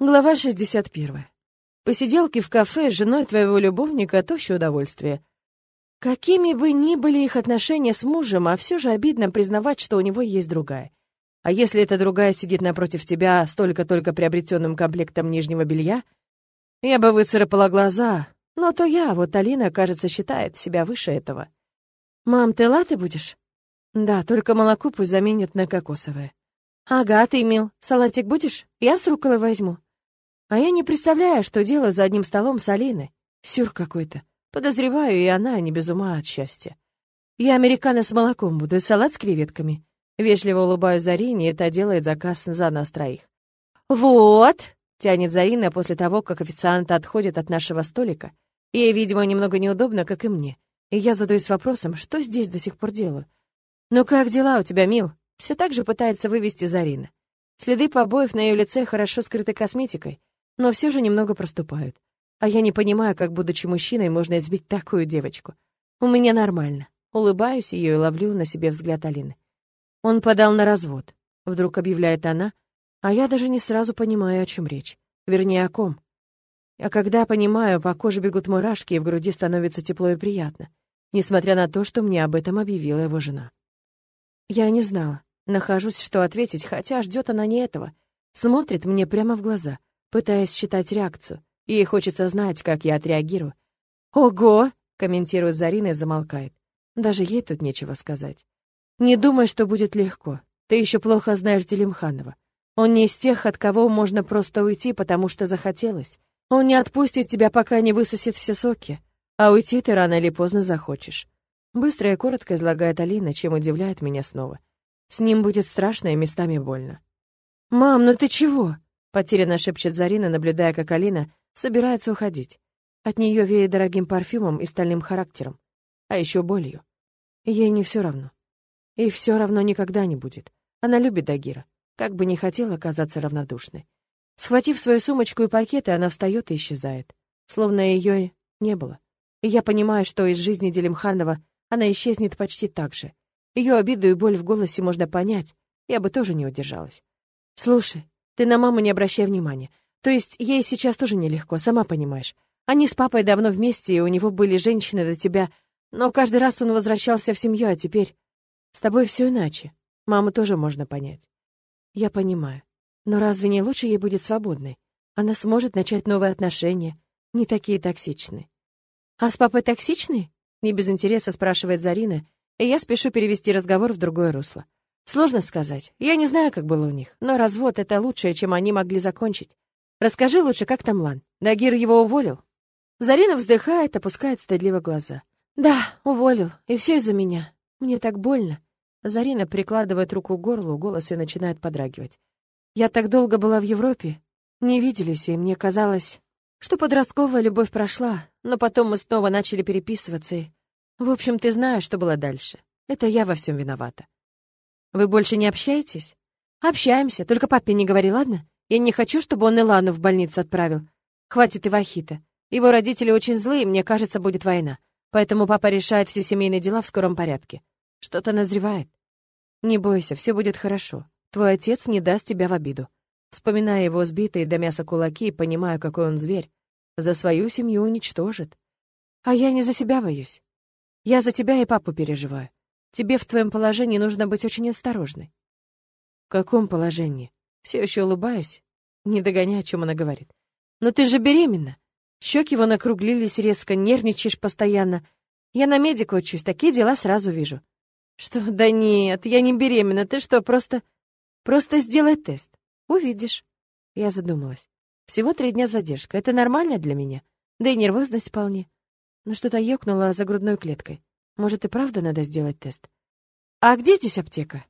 Глава 61. Посиделки в кафе с женой твоего любовника — то еще удовольствие. Какими бы ни были их отношения с мужем, а все же обидно признавать, что у него есть другая. А если эта другая сидит напротив тебя с только-только приобретенным комплектом нижнего белья, я бы выцарапала глаза, но то я, вот Алина, кажется, считает себя выше этого. «Мам, ты латы будешь?» «Да, только молоко пусть заменят на кокосовое». «Ага, ты, Мил, салатик будешь? Я с руколой возьму». А я не представляю, что делаю за одним столом с Алиной. Сюр какой-то. Подозреваю, и она не без ума от счастья. Я американо с молоком буду и салат с креветками. Вежливо улыбаюсь Зарине, и та делает заказ за нас троих. «Вот!» — тянет Зарина после того, как официант отходит от нашего столика. Ей, видимо, немного неудобно, как и мне. И я задаюсь вопросом, что здесь до сих пор делаю. «Ну как дела у тебя, Мил?» Все так же пытается вывести Зарина. Следы побоев на ее лице хорошо скрыты косметикой, но все же немного проступают. А я не понимаю, как, будучи мужчиной, можно избить такую девочку. У меня нормально. Улыбаюсь ее и ловлю на себе взгляд Алины. Он подал на развод. Вдруг объявляет она, а я даже не сразу понимаю, о чем речь. Вернее, о ком. А когда понимаю, по коже бегут мурашки, и в груди становится тепло и приятно, несмотря на то, что мне об этом объявила его жена. Я не знала. Нахожусь, что ответить, хотя ждет она не этого. Смотрит мне прямо в глаза — пытаясь считать реакцию. Ей хочется знать, как я отреагирую. «Ого!» — комментирует Зарина и замолкает. Даже ей тут нечего сказать. «Не думай, что будет легко. Ты еще плохо знаешь Делимханова. Он не из тех, от кого можно просто уйти, потому что захотелось. Он не отпустит тебя, пока не высосет все соки. А уйти ты рано или поздно захочешь». Быстро и коротко излагает Алина, чем удивляет меня снова. С ним будет страшно и местами больно. «Мам, ну ты чего?» Потерянно шепчет Зарина, наблюдая, как Алина собирается уходить. От нее веет дорогим парфюмом и стальным характером, а еще болью. Ей не все равно. И все равно никогда не будет. Она любит Дагира, как бы не хотела казаться равнодушной. Схватив свою сумочку и пакеты, она встает и исчезает, словно ее не было. И я понимаю, что из жизни Делимханова она исчезнет почти так же. Ее обиду и боль в голосе можно понять, я бы тоже не удержалась. «Слушай, ты на маму не обращай внимания. То есть ей сейчас тоже нелегко, сама понимаешь. Они с папой давно вместе, и у него были женщины до тебя, но каждый раз он возвращался в семью, а теперь... С тобой все иначе. Маму тоже можно понять. Я понимаю. Но разве не лучше ей будет свободной? Она сможет начать новые отношения, не такие токсичные. А с папой токсичные? Не без интереса спрашивает Зарина, и я спешу перевести разговор в другое русло. Сложно сказать. Я не знаю, как было у них, но развод — это лучшее, чем они могли закончить. Расскажи лучше, как там Лан? Дагир его уволил? Зарина вздыхает, опускает стыдливо глаза. Да, уволил, и все из-за меня. Мне так больно. Зарина прикладывает руку к горлу, голос ее начинает подрагивать. Я так долго была в Европе, не виделись, и мне казалось, что подростковая любовь прошла, но потом мы снова начали переписываться, и... В общем, ты знаешь, что было дальше. Это я во всем виновата. Вы больше не общаетесь? Общаемся, только папе не говори, ладно? Я не хочу, чтобы он Илану в больницу отправил. Хватит и Вахита. Его родители очень злые, мне кажется, будет война. Поэтому папа решает все семейные дела в скором порядке. Что-то назревает. Не бойся, все будет хорошо. Твой отец не даст тебя в обиду. Вспоминая его сбитые до мяса кулаки, понимаю, какой он зверь. За свою семью уничтожит. А я не за себя боюсь. Я за тебя и папу переживаю. Тебе в твоем положении нужно быть очень осторожной. В каком положении? Все еще улыбаюсь, не догоняя, о чем она говорит. Но ты же беременна. Щеки его накруглились резко, нервничаешь постоянно. Я на медика учусь, такие дела сразу вижу. Что? Да нет, я не беременна. Ты что, просто... Просто сделай тест. Увидишь. Я задумалась. Всего три дня задержка. Это нормально для меня? Да и нервозность вполне. Но что-то ёкнуло за грудной клеткой. Может, и правда надо сделать тест? А где здесь аптека?